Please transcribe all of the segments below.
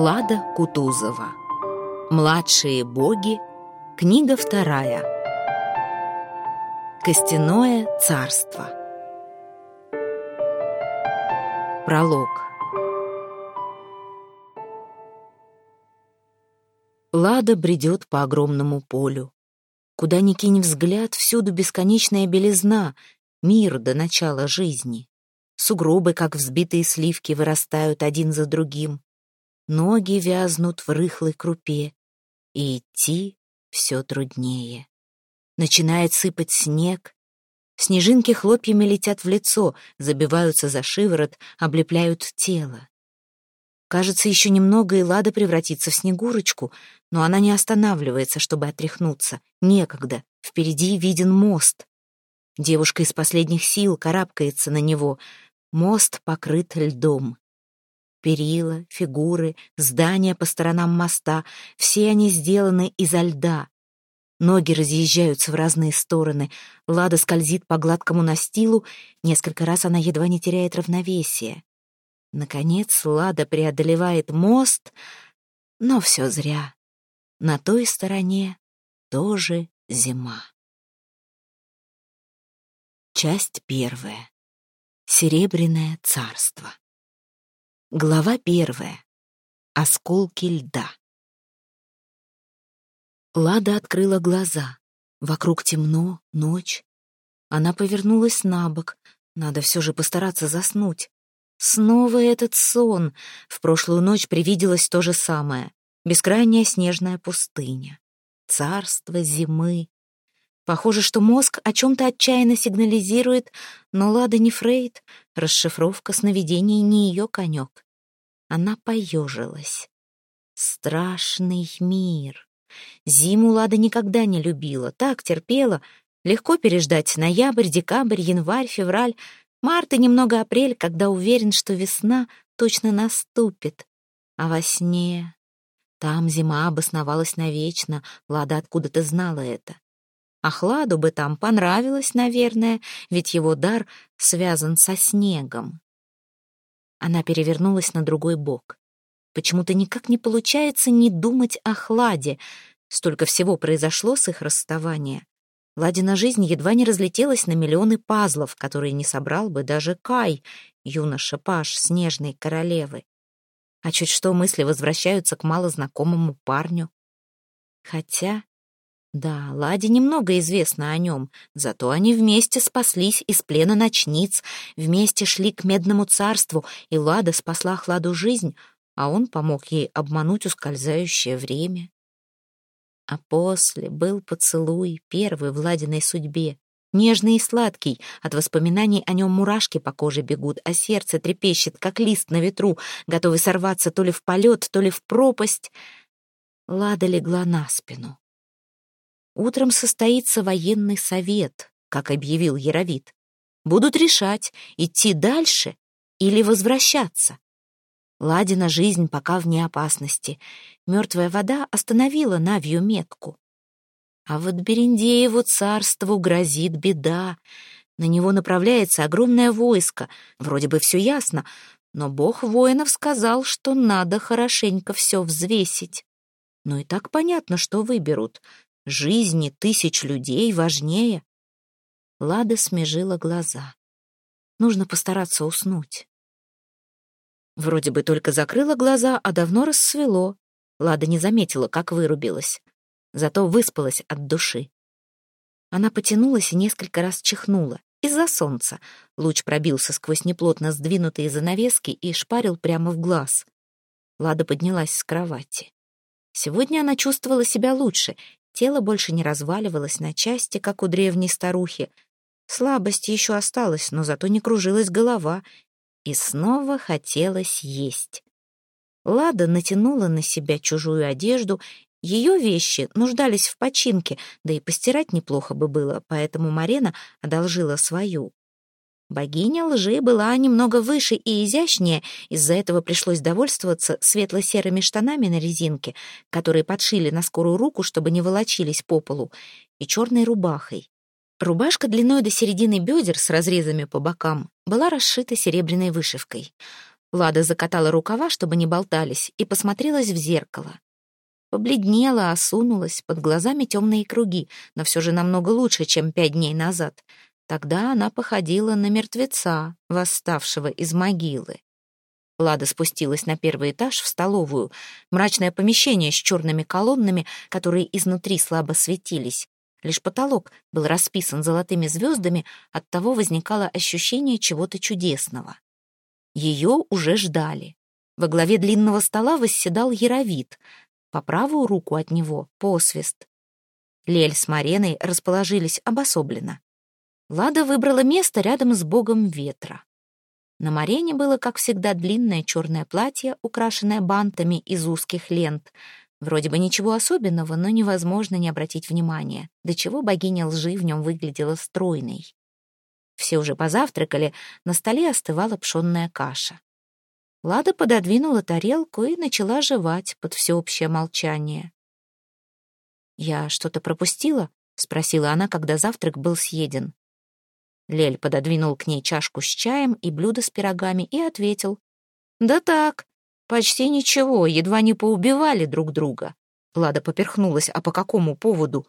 Лада Кутузова. Младшие боги. Книга вторая. Костяное царство. Пролог. Лада бредет по огромному полю. Куда ни кинь взгляд, всюду бесконечная белизна, мир до начала жизни. Сугробы, как взбитые сливки, вырастают один за другим. Ноги вязнут в рыхлой крупе, и идти все труднее. Начинает сыпать снег. Снежинки хлопьями летят в лицо, забиваются за шиворот, облепляют тело. Кажется, еще немного, и Лада превратится в Снегурочку, но она не останавливается, чтобы отряхнуться. Некогда. Впереди виден мост. Девушка из последних сил карабкается на него. Мост покрыт льдом. Перила, фигуры, здания по сторонам моста — все они сделаны изо льда. Ноги разъезжаются в разные стороны. Лада скользит по гладкому настилу. Несколько раз она едва не теряет равновесие. Наконец Лада преодолевает мост, но все зря. На той стороне тоже зима. Часть первая. Серебряное царство. Глава первая. Осколки льда. Лада открыла глаза. Вокруг темно, ночь. Она повернулась на бок. Надо все же постараться заснуть. Снова этот сон. В прошлую ночь привиделось то же самое. Бескрайняя снежная пустыня. Царство зимы. Похоже, что мозг о чем-то отчаянно сигнализирует, но Лада не Фрейд, расшифровка сновидений не ее конек. Она поежилась. Страшный мир. Зиму Лада никогда не любила, так терпела. Легко переждать ноябрь, декабрь, январь, февраль, март и немного апрель, когда уверен, что весна точно наступит. А во сне... Там зима обосновалась навечно, Лада откуда-то знала это. Ахладу бы там понравилось, наверное, ведь его дар связан со снегом. Она перевернулась на другой бок. Почему-то никак не получается не думать о Хладе. Столько всего произошло с их расставания. Ладина жизнь едва не разлетелась на миллионы пазлов, которые не собрал бы даже Кай, юноша-паш снежной королевы. А чуть что мысли возвращаются к малознакомому парню. Хотя да, Ладе немного известно о нем, зато они вместе спаслись из плена ночниц, вместе шли к Медному царству, и Лада спасла Хладу жизнь, а он помог ей обмануть ускользающее время. А после был поцелуй, первый в Ладиной судьбе, нежный и сладкий, от воспоминаний о нем мурашки по коже бегут, а сердце трепещет, как лист на ветру, готовый сорваться то ли в полет, то ли в пропасть. Лада легла на спину. Утром состоится военный совет, как объявил Яровит. Будут решать, идти дальше или возвращаться. Ладина жизнь пока вне опасности. Мертвая вода остановила Навью метку. А вот Берендееву царству грозит беда. На него направляется огромное войско. Вроде бы все ясно, но бог воинов сказал, что надо хорошенько все взвесить. Но и так понятно, что выберут. Жизни тысяч людей важнее. Лада смежила глаза. Нужно постараться уснуть. Вроде бы только закрыла глаза, а давно рассвело. Лада не заметила, как вырубилась. Зато выспалась от души. Она потянулась и несколько раз чихнула. Из-за солнца. Луч пробился сквозь неплотно сдвинутые занавески и шпарил прямо в глаз. Лада поднялась с кровати. Сегодня она чувствовала себя лучше Тело больше не разваливалось на части, как у древней старухи. Слабость еще осталась, но зато не кружилась голова. И снова хотелось есть. Лада натянула на себя чужую одежду. Ее вещи нуждались в починке, да и постирать неплохо бы было, поэтому Марена одолжила свою. Богиня лжи была немного выше и изящнее, из-за этого пришлось довольствоваться светло-серыми штанами на резинке, которые подшили на скорую руку, чтобы не волочились по полу, и черной рубахой. Рубашка длиной до середины бедер с разрезами по бокам была расшита серебряной вышивкой. Лада закатала рукава, чтобы не болтались, и посмотрелась в зеркало. Побледнела, осунулась, под глазами темные круги, но все же намного лучше, чем пять дней назад. Тогда она походила на мертвеца, восставшего из могилы. Лада спустилась на первый этаж в столовую, мрачное помещение с черными колоннами, которые изнутри слабо светились. Лишь потолок был расписан золотыми звездами, оттого возникало ощущение чего-то чудесного. Ее уже ждали. Во главе длинного стола восседал Яровит. По правую руку от него — посвист. Лель с Мареной расположились обособленно. Лада выбрала место рядом с богом ветра. На Марене было, как всегда, длинное черное платье, украшенное бантами из узких лент. Вроде бы ничего особенного, но невозможно не обратить внимания, до чего богиня лжи в нем выглядела стройной. Все уже позавтракали, на столе остывала пшенная каша. Лада пододвинула тарелку и начала жевать под всеобщее молчание. «Я что-то пропустила?» — спросила она, когда завтрак был съеден. Лель пододвинул к ней чашку с чаем и блюдо с пирогами и ответил. «Да так, почти ничего, едва не поубивали друг друга». Лада поперхнулась, а по какому поводу?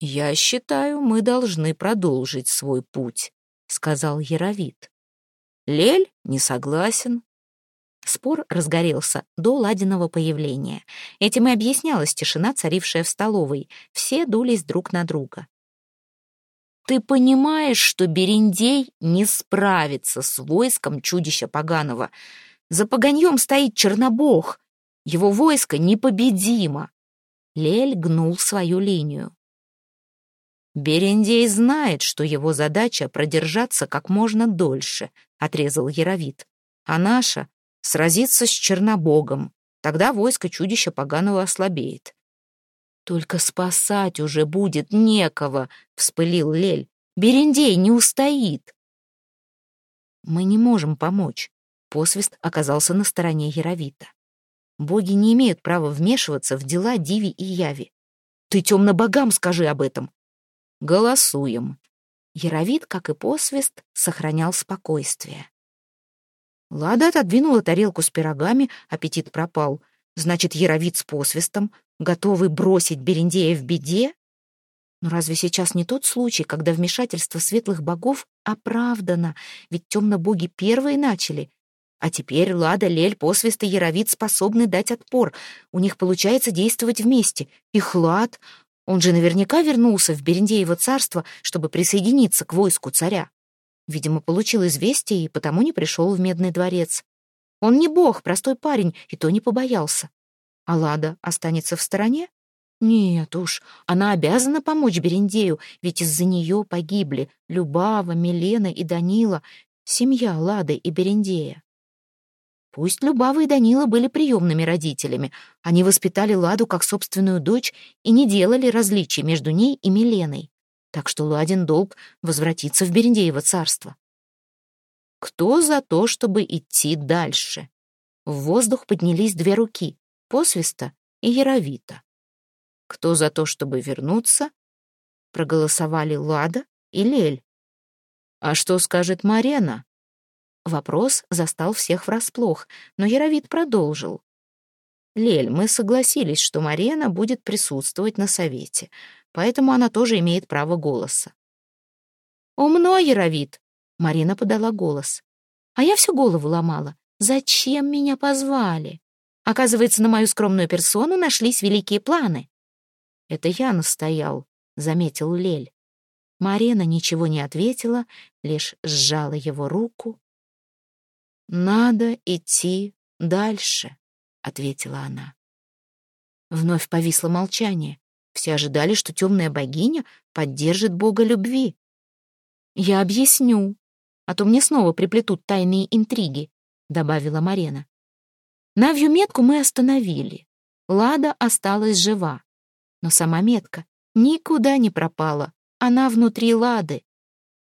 «Я считаю, мы должны продолжить свой путь», — сказал Яровит. Лель не согласен. Спор разгорелся до Ладиного появления. Этим и объяснялась тишина, царившая в столовой. Все дулись друг на друга. Ты понимаешь, что Берендей не справится с войском чудища поганого. За поганьем стоит Чернобог. Его войско непобедимо. Лель гнул свою линию. Берендей знает, что его задача продержаться как можно дольше, отрезал Яровит. А наша — сразиться с Чернобогом. Тогда войско чудища поганого ослабеет. «Только спасать уже будет некого», — вспылил Лель. «Берендей не устоит». «Мы не можем помочь», — посвист оказался на стороне Яровита. «Боги не имеют права вмешиваться в дела Диви и Яви. Ты темно-богам скажи об этом». «Голосуем». Яровит, как и посвист, сохранял спокойствие. Лада отодвинула тарелку с пирогами, аппетит пропал. Значит, Яровит с посвистом готовы бросить Берендея в беде? Но разве сейчас не тот случай, когда вмешательство светлых богов оправдано, ведь темно-боги первые начали? А теперь Лада, Лель, Посвист и Яровит способны дать отпор. У них получается действовать вместе. И Хлад, он же наверняка вернулся в Берендеево царство, чтобы присоединиться к войску царя. Видимо, получил известие и потому не пришел в Медный дворец. Он не бог, простой парень, и то не побоялся. А Лада останется в стороне? Нет уж, она обязана помочь Берендею, ведь из-за нее погибли Любава, Милена и Данила, семья Лады и Берендея. Пусть Любава и Данила были приемными родителями, они воспитали Ладу как собственную дочь и не делали различий между ней и Миленой. Так что Ладин долг возвратиться в Берендеево царство. Кто за то, чтобы идти дальше? В воздух поднялись две руки посвиста и яровита. Кто за то, чтобы вернуться? Проголосовали Лада и Лель. А что скажет Марена? Вопрос застал всех врасплох, но Яровит продолжил. «Лель, мы согласились, что Марена будет присутствовать на совете, поэтому она тоже имеет право голоса». «Умно, Яровит!» — Марина подала голос. «А я всю голову ломала. Зачем меня позвали?» Оказывается, на мою скромную персону нашлись великие планы. Это я настоял, заметил Лель. Марена ничего не ответила, лишь сжала его руку. «Надо идти дальше», — ответила она. Вновь повисло молчание. Все ожидали, что темная богиня поддержит бога любви. «Я объясню, а то мне снова приплетут тайные интриги», — добавила Марена. Навью метку мы остановили. Лада осталась жива. Но сама метка никуда не пропала. Она внутри Лады.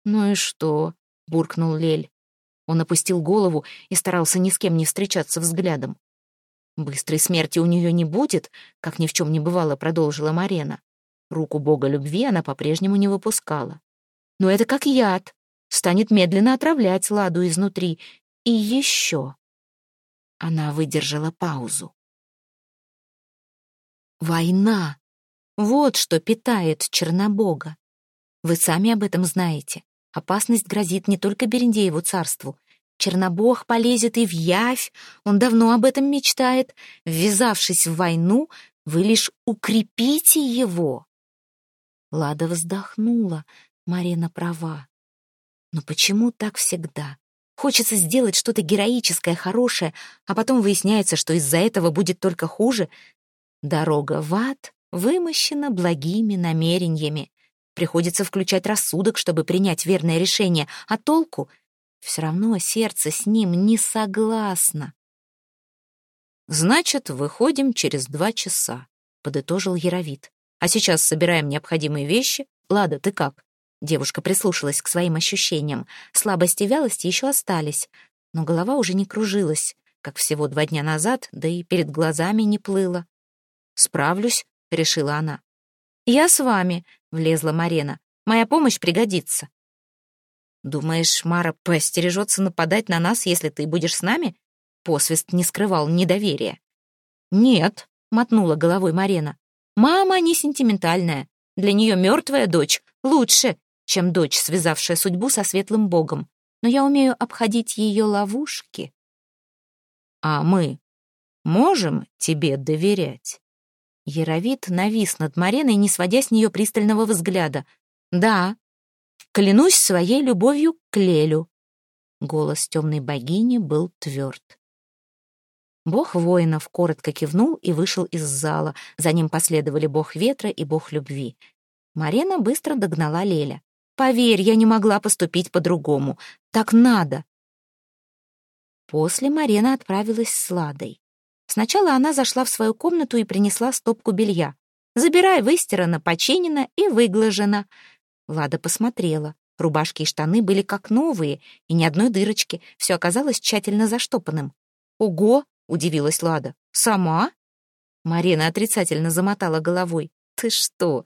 «Ну и что?» — буркнул Лель. Он опустил голову и старался ни с кем не встречаться взглядом. «Быстрой смерти у нее не будет», — как ни в чем не бывало, продолжила Марена. Руку бога любви она по-прежнему не выпускала. «Но это как яд. Станет медленно отравлять Ладу изнутри, И еще. Она выдержала паузу. Война. Вот что питает Чернобога. Вы сами об этом знаете. Опасность грозит не только Берендееву царству. Чернобог полезет и в явь, он давно об этом мечтает. Ввязавшись в войну, вы лишь укрепите его. Лада вздохнула. Марина права. Но почему так всегда? Хочется сделать что-то героическое, хорошее, а потом выясняется, что из-за этого будет только хуже. Дорога в ад вымощена благими намерениями. Приходится включать рассудок, чтобы принять верное решение, а толку? Все равно сердце с ним не согласно. «Значит, выходим через два часа», — подытожил Яровит. «А сейчас собираем необходимые вещи. Лада, ты как?» Девушка прислушалась к своим ощущениям. Слабость и вялость еще остались, но голова уже не кружилась, как всего два дня назад, да и перед глазами не плыла. «Справлюсь», — решила она. «Я с вами», — влезла Марена. «Моя помощь пригодится». «Думаешь, Мара поостережется нападать на нас, если ты будешь с нами?» Посвист не скрывал недоверия. «Нет», — мотнула головой Марена. «Мама не сентиментальная. Для нее мертвая дочь лучше, чем дочь, связавшая судьбу со светлым богом. Но я умею обходить ее ловушки». «А мы можем тебе доверять?» Яровит навис над Мареной, не сводя с нее пристального взгляда. «Да, клянусь своей любовью к Лелю». Голос темной богини был тверд. Бог воинов коротко кивнул и вышел из зала. За ним последовали бог ветра и бог любви. Марена быстро догнала Леля. «Поверь, я не могла поступить по-другому. Так надо». После Марена отправилась с Ладой. Сначала она зашла в свою комнату и принесла стопку белья. «Забирай, выстирано, починено и выглажено». Лада посмотрела. Рубашки и штаны были как новые, и ни одной дырочки. Все оказалось тщательно заштопанным. «Ого!» — удивилась Лада. «Сама?» Марина отрицательно замотала головой. «Ты что?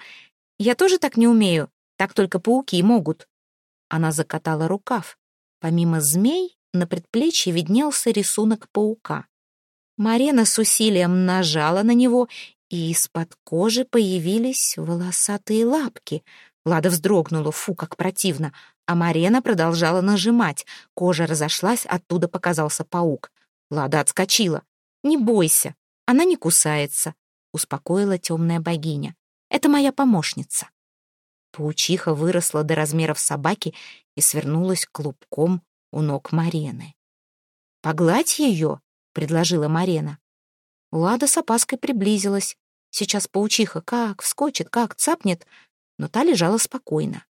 Я тоже так не умею. Так только пауки могут». Она закатала рукав. Помимо змей, на предплечье виднелся рисунок паука. Марина с усилием нажала на него, и из-под кожи появились волосатые лапки. Лада вздрогнула, фу, как противно, а Марена продолжала нажимать. Кожа разошлась, оттуда показался паук. Лада отскочила. «Не бойся, она не кусается», — успокоила темная богиня. «Это моя помощница». Паучиха выросла до размеров собаки и свернулась клубком у ног Марены. «Погладь ее», предложила Марена. Лада с опаской приблизилась. Сейчас паучиха как вскочит, как цапнет, но та лежала спокойно.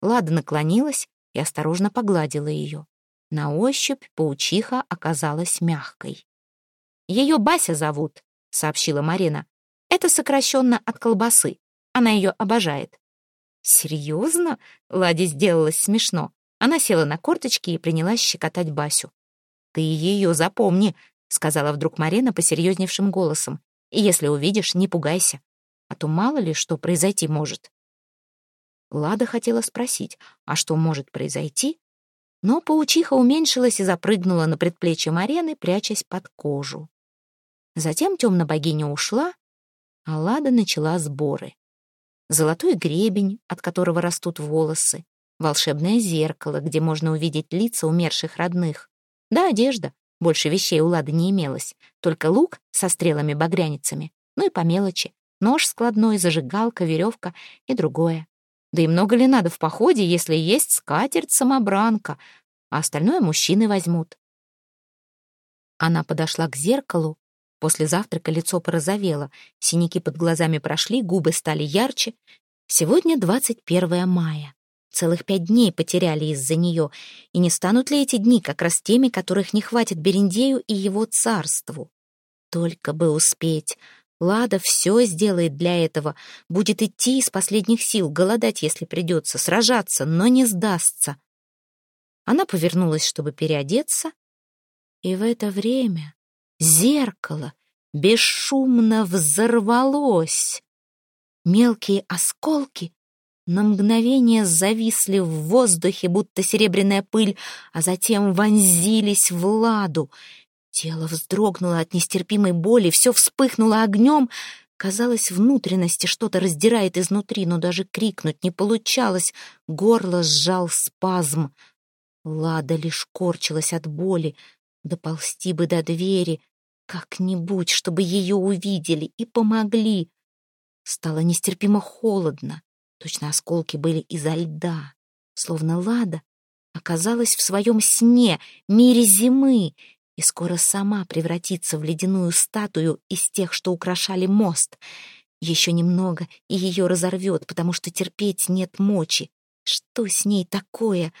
Лада наклонилась и осторожно погладила ее. На ощупь паучиха оказалась мягкой. «Ее Бася зовут», — сообщила Марина. «Это сокращенно от колбасы. Она ее обожает». «Серьезно?» — Ладе сделалось смешно. Она села на корточки и принялась щекотать Басю. «Ты ее запомни», — сказала вдруг Марина посерьезневшим голосом. «И если увидишь, не пугайся, а то мало ли что произойти может». Лада хотела спросить, а что может произойти? Но паучиха уменьшилась и запрыгнула на предплечье Марены, прячась под кожу. Затем темная богиня ушла, а Лада начала сборы. Золотой гребень, от которого растут волосы, волшебное зеркало, где можно увидеть лица умерших родных, да одежда, больше вещей у Лады не имелось, только лук со стрелами-багряницами, ну и по мелочи, нож складной, зажигалка, веревка и другое. Да и много ли надо в походе, если есть скатерть-самобранка, а остальное мужчины возьмут. Она подошла к зеркалу. После завтрака лицо порозовело, синяки под глазами прошли, губы стали ярче. Сегодня 21 мая. Целых пять дней потеряли из-за нее. И не станут ли эти дни как раз теми, которых не хватит Берендею и его царству? Только бы успеть. Лада все сделает для этого. Будет идти из последних сил, голодать, если придется, сражаться, но не сдастся. Она повернулась, чтобы переодеться, и в это время зеркало бесшумно взорвалось. Мелкие осколки на мгновение зависли в воздухе, будто серебряная пыль, а затем вонзились в ладу. Тело вздрогнуло от нестерпимой боли, все вспыхнуло огнем. Казалось, внутренности что-то раздирает изнутри, но даже крикнуть не получалось. Горло сжал спазм. Лада лишь корчилась от боли. Доползти бы до двери, как-нибудь, чтобы ее увидели и помогли. Стало нестерпимо холодно. Точно осколки были изо льда. Словно Лада оказалась в своем сне, мире зимы, и скоро сама превратится в ледяную статую из тех, что украшали мост. Еще немного, и ее разорвет, потому что терпеть нет мочи. Что с ней такое?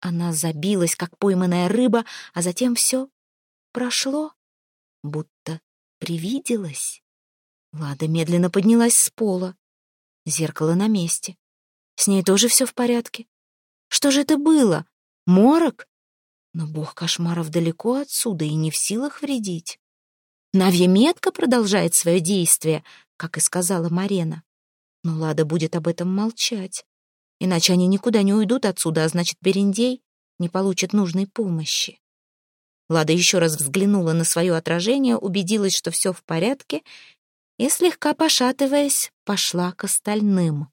Она забилась, как пойманная рыба, а затем все прошло, будто привиделось. Лада медленно поднялась с пола. Зеркало на месте. С ней тоже все в порядке. Что же это было? Морок? Но бог кошмаров далеко отсюда и не в силах вредить. Навья метка продолжает свое действие, как и сказала Марена. Но Лада будет об этом молчать. Иначе они никуда не уйдут отсюда, а значит, Берендей не получит нужной помощи. Лада еще раз взглянула на свое отражение, убедилась, что все в порядке, и, слегка пошатываясь, пошла к остальным.